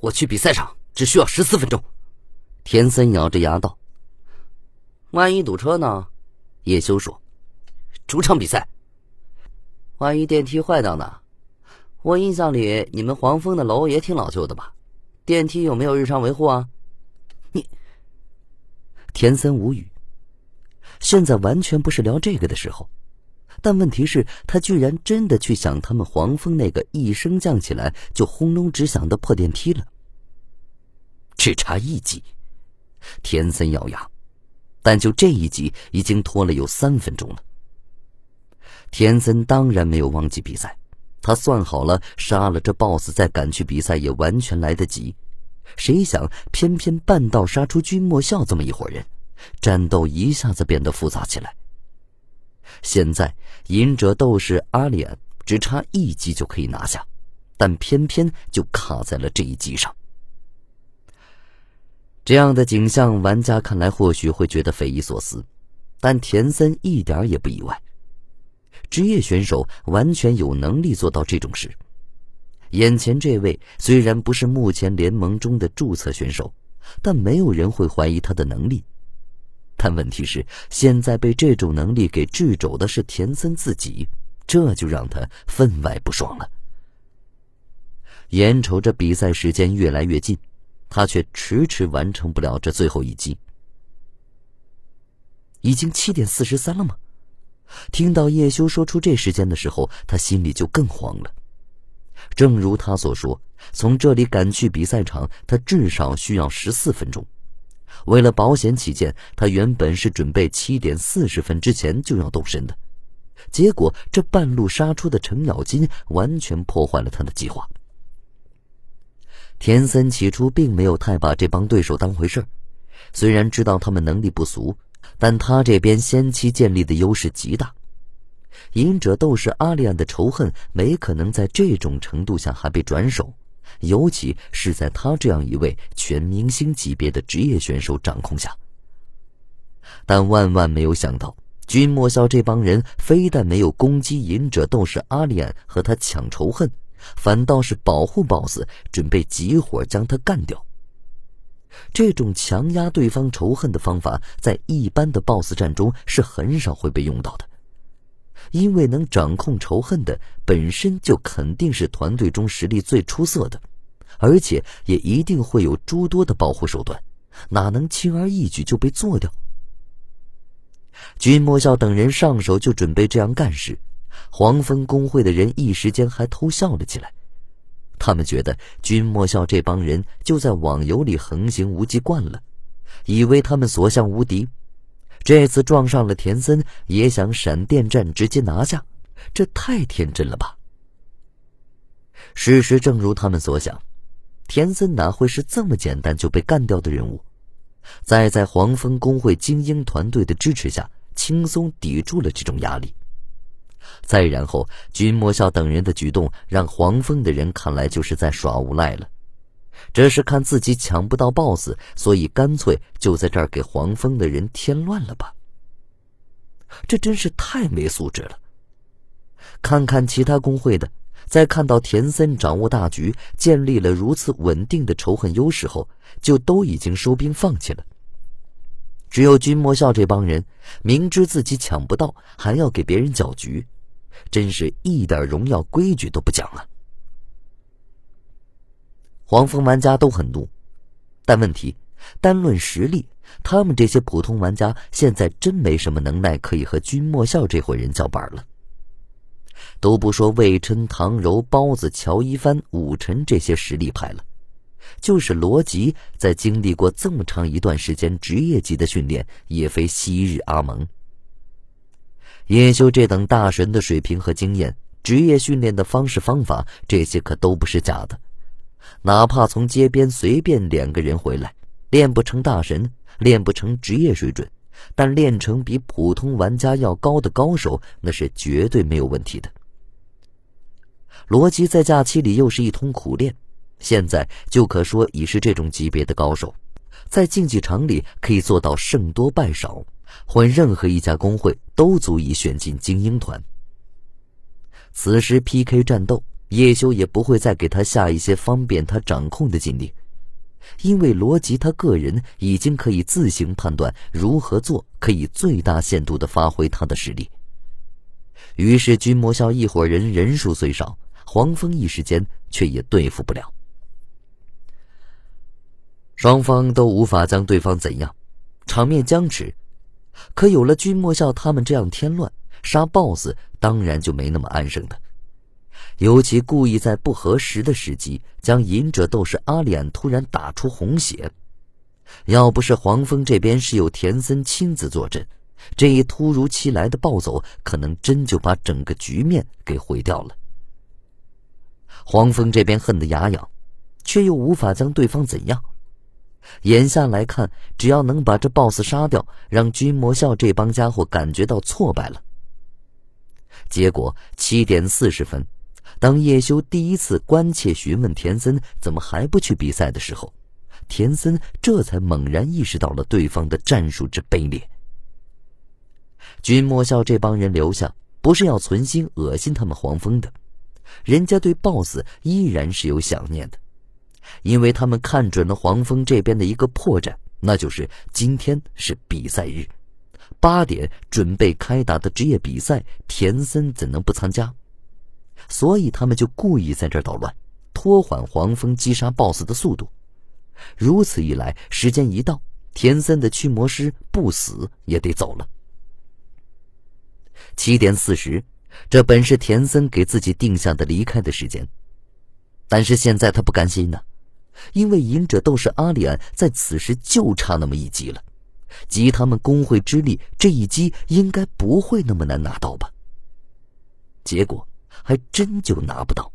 我去比赛场只需要十四分钟。田森咬着牙道：“万一堵车呢？”叶修说：“主场比赛。万一电梯坏掉呢？我印象里你们黄蜂的楼也挺老旧的吧？电梯有没有日常维护啊？”你，田森无语。现在完全不是聊这个的时候，但问题是，他居然真的去想他们黄蜂那个一升降起来就轰隆直响的破电梯了。只差一级。田森咬牙，但就这一级已经拖了有三分钟了。田森当然没有忘记比赛，他算好了杀了这 BOSS 再赶去比赛也完全来得及。谁想偏偏半道杀出君莫笑这么一伙人，战斗一下子变得复杂起来。现在隐者斗士阿里安只差一击就可以拿下，但偏偏就卡在了这一击上。这样的景象，玩家看来或许会觉得匪夷所思，但田森一点也不意外。职业选手完全有能力做到这种事。眼前这位虽然不是目前联盟中的注册选手，但没有人会怀疑他的能力。但问题是，现在被这种能力给制肘的是田森自己，这就让他分外不爽了。眼瞅着比赛时间越来越近。他却迟迟完成不了这最后一击。已经七点四十三了吗？听到叶修说出这时间的时候，他心里就更慌了。正如他所说，从这里赶去比赛场，他至少需要十四分钟。为了保险起见，他原本是准备七点四十分之前就要动身的。结果这半路杀出的程咬金完全破坏了他的计划。田森起初并没有太把这帮对手当回事虽然知道他们能力不俗，但他这边先期建立的优势极大。隐者斗士阿利安的仇恨没可能在这种程度下还被转手，尤其是在他这样一位全明星级别的职业选手掌控下。但万万没有想到，君莫笑这帮人非但没有攻击隐者斗士阿里安和他抢仇恨。反倒是保护 BOSS，准备集火将他干掉。这种强压对方仇恨的方法，在一般的 BOSS 战中是很少会被用到的，因为能掌控仇恨的本身就肯定是团队中实力最出色的，而且也一定会有诸多的保护手段，哪能轻而易举就被做掉？君莫笑等人上手就准备这样干时。黄蜂工会的人一时间还偷笑了起来，他们觉得君莫笑这帮人就在网游里横行无忌惯了，以为他们所向无敌，这次撞上了田森也想闪电战直接拿下，这太天真了吧？事实正如他们所想，田森哪会是这么简单就被干掉的人物？在在黄蜂工会精英团队的支持下，轻松抵住了这种压力。再然后，君莫笑等人的举动让黄蜂的人看来就是在耍无赖了。这是看自己抢不到 BOSS，所以干脆就在这儿给黄蜂的人添乱了吧？这真是太没素质了。看看其他工会的，在看到田森掌握大局，建立了如此稳定的仇恨优势后，就都已经收兵放弃了。只有君莫笑这帮人，明知自己抢不到，还要给别人搅局。真是一点荣耀规矩都不讲啊！黄蜂玩家都很怒，但问题单论实力，他们这些普通玩家现在真没什么能耐可以和君莫笑这伙人叫板了。都不说魏琛、唐柔、包子、乔一帆、武臣这些实力派了，就是罗辑，在经历过这么长一段时间职业级的训练，也非昔日阿蒙。叶修这等大神的水平和经验，职业训练的方式方法，这些可都不是假的。哪怕从街边随便两个人回来，练不成大神，练不成职业水准，但练成比普通玩家要高的高手，那是绝对没有问题的。罗辑在假期里又是一通苦练，现在就可说已是这种级别的高手，在竞技场里可以做到胜多败少。换任何一家工会都足以选进精英团。此时 PK 战斗，叶修也不会再给他下一些方便他掌控的禁令，因为罗辑他个人已经可以自行判断如何做，可以最大限度的发挥他的实力。于是，君莫笑一伙人人数虽少，黄蜂一时间却也对付不了。双方都无法将对方怎样，场面僵持。可有了君莫笑他们这样添乱，杀 BOSS 当然就没那么安生的。尤其故意在不合时的时机，将隐者斗士阿脸突然打出红血。要不是黄蜂这边是有田森亲自坐镇，这一突如其来的暴走，可能真就把整个局面给毁掉了。黄蜂这边恨得牙痒，却又无法将对方怎样。眼下来看，只要能把这 BOSS 杀掉，让君魔笑这帮家伙感觉到挫败了。结果七点四十分。当叶修第一次关切询问田森怎么还不去比赛的时候，田森这才猛然意识到了对方的战术之卑劣。君莫笑这帮人留下，不是要存心恶心他们黄蜂的，人家对 BOSS 依然是有想念的，因为他们看准了黄蜂这边的一个破绽，那就是今天是比赛日，八点准备开打的职业比赛，田森怎能不参加？所以他们就故意在这捣乱，拖缓黄蜂击杀 BOSS 的速度。如此一来，时间一到，田森的驱魔师不死也得走了。七点四十，这本是田森给自己定下的离开的时间，但是现在他不甘心呢，因为隐者斗士阿里安在此时就差那么一击了，集他们工会之力，这一击应该不会那么难拿到吧？结果。还真就拿不到。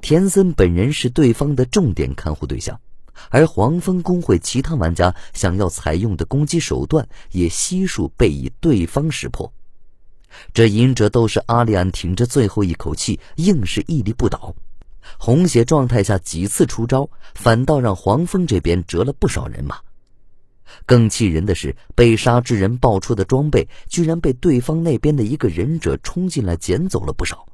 田森本人是对方的重点看护对象，而黄蜂工会其他玩家想要采用的攻击手段也悉数被以对方识破。这隐者斗士阿里安挺着最后一口气，硬是屹立不倒。红血状态下几次出招，反倒让黄蜂这边折了不少人马。更气人的是，被杀之人爆出的装备，居然被对方那边的一个忍者冲进来捡走了不少。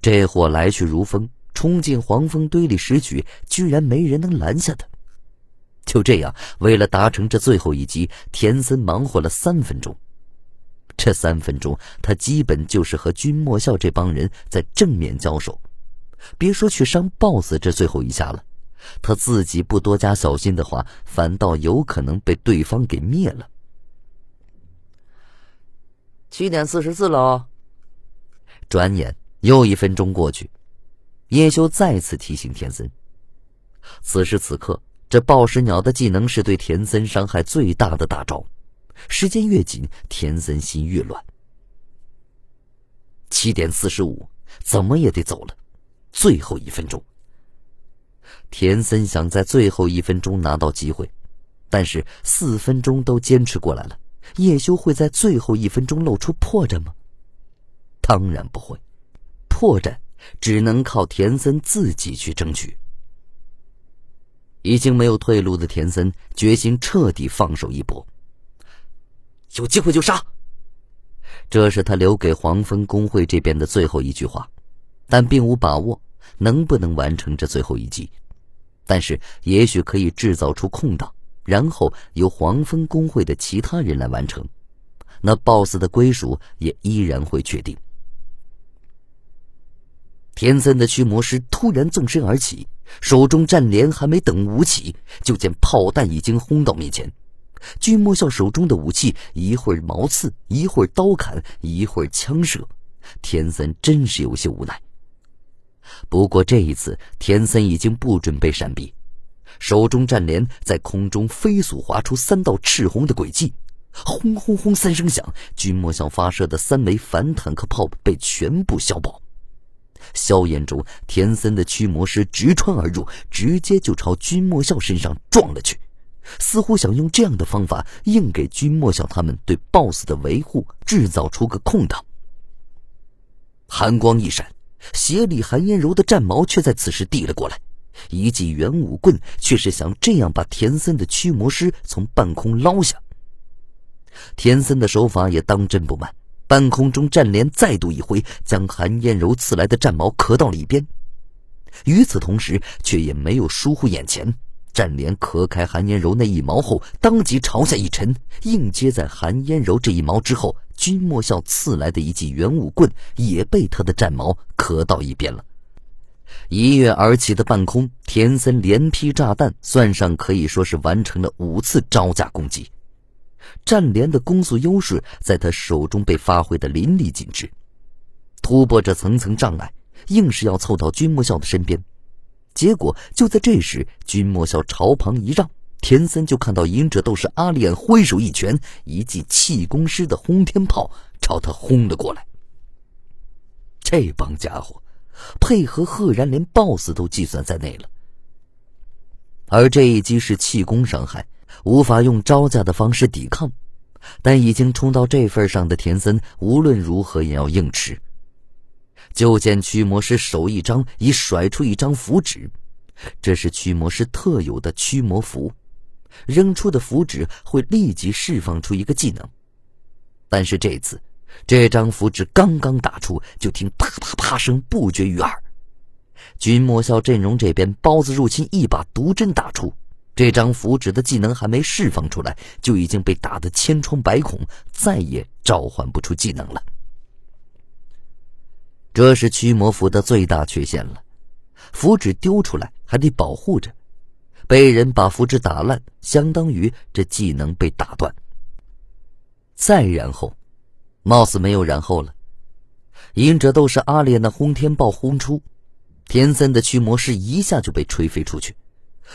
这货来去如风，冲进黄蜂堆里拾取，居然没人能拦下他。就这样，为了达成这最后一击，田森忙活了三分钟。这三分钟，他基本就是和君莫笑这帮人在正面交手，别说去伤 BOSS 这最后一下了。他自己不多加小心的话，反倒有可能被对方给灭了。七点四十四了，转眼又一分钟过去，叶修再次提醒田森。此时此刻，这暴食鸟的技能是对田森伤害最大的大招。时间越紧，田森心越乱。七点四十五，怎么也得走了，最后一分钟。田森想在最后一分钟拿到机会，但是四分钟都坚持过来了，叶修会在最后一分钟露出破绽吗？当然不会，破绽只能靠田森自己去争取。已经没有退路的田森决心彻底放手一搏，有机会就杀。这是他留给黄蜂工会这边的最后一句话，但并无把握能不能完成这最后一击。但是，也许可以制造出空档，然后由黄蜂工会的其他人来完成，那 BOSS 的归属也依然会确定。田森的驱魔师突然纵身而起，手中战镰还没等舞起，就见炮弹已经轰到面前。君莫笑手中的武器一会儿矛刺，一会儿刀砍，一会儿枪射，田森真是有些无奈。不过这一次，田森已经不准备闪避，手中战镰在空中飞速划出三道赤红的轨迹，轰轰轰三声响，君莫笑发射的三枚反坦克炮被全部消爆。硝烟中，田森的驱魔师直穿而入，直接就朝君莫笑身上撞了去，似乎想用这样的方法硬给君莫笑他们对 BOSS 的维护制造出个空档。寒光一闪。鞋里韩嫣柔的战矛却在此时递了过来，一记圆武棍却是想这样把田森的驱魔师从半空捞下。田森的手法也当真不慢，半空中战镰再度一挥，将韩嫣柔刺来的战矛磕到了一边。与此同时，却也没有疏忽眼前，战镰磕开韩嫣柔那一矛后，当即朝下一沉，硬接在韩嫣柔这一矛之后，君莫笑刺来的一记圆武棍也被他的战矛磕到一边了。一跃而起的半空，田森连劈炸弹，算上可以说是完成了五次招架攻击。战连的攻速优势在他手中被发挥的淋漓尽致，突破着层层障碍，硬是要凑到君莫笑的身边。结果就在这时，君莫笑朝旁一让，田森就看到隐者斗士阿丽安挥手一拳，一记气功师的轰天炮朝他轰了过来。这帮家伙配合赫然连 BOSS 都计算在内了，而这一击是气功伤害。无法用招架的方式抵抗，但已经冲到这份上的田森无论如何也要硬吃。就见驱魔师手一张，已甩出一张符纸，这是驱魔师特有的驱魔符，扔出的符纸会立即释放出一个技能。但是这次，这张符纸刚刚打出，就听啪啪啪声不绝于耳。君莫笑阵容这边，包子入侵一把毒针打出。这张符纸的技能还没释放出来，就已经被打得千疮百孔，再也召唤不出技能了。这是驱魔符的最大缺陷了。符纸丢出来还得保护着，被人把符纸打烂，相当于这技能被打断。再然后，貌似没有然后了。隐者斗士阿烈那轰天炮轰出，田森的驱魔师一下就被吹飞出去。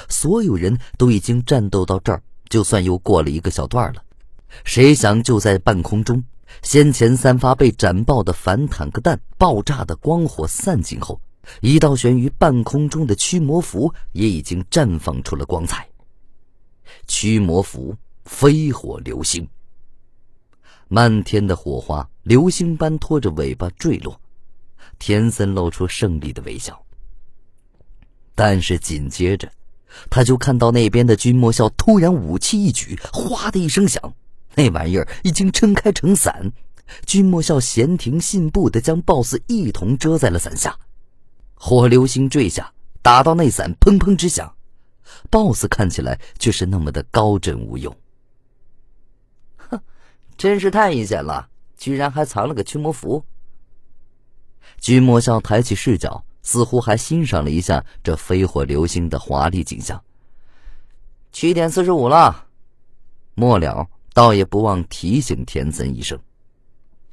所有人都已经战斗到这儿，就算又过了一个小段了。谁想就在半空中，先前三发被斩爆的反坦克弹爆炸的光火散尽后，一道悬于半空中的驱魔符也已经绽放出了光彩。驱魔符飞火流星，漫天的火花流星般拖着尾巴坠落。田森露出胜利的微笑，但是紧接着。他就看到那边的君莫笑突然武器一举，哗的一声响，那玩意儿已经撑开成伞。君莫笑闲庭信步的将 BOSS 一同遮在了伞下，火流星坠下，打到那伞，砰砰直响。BOSS 看起来却是那么的高枕无忧。哼，真是太阴险了，居然还藏了个驱魔符。君莫笑抬起视角。似乎还欣赏了一下这飞火流星的华丽景象。七点四十五了，末了倒也不忘提醒田森一声。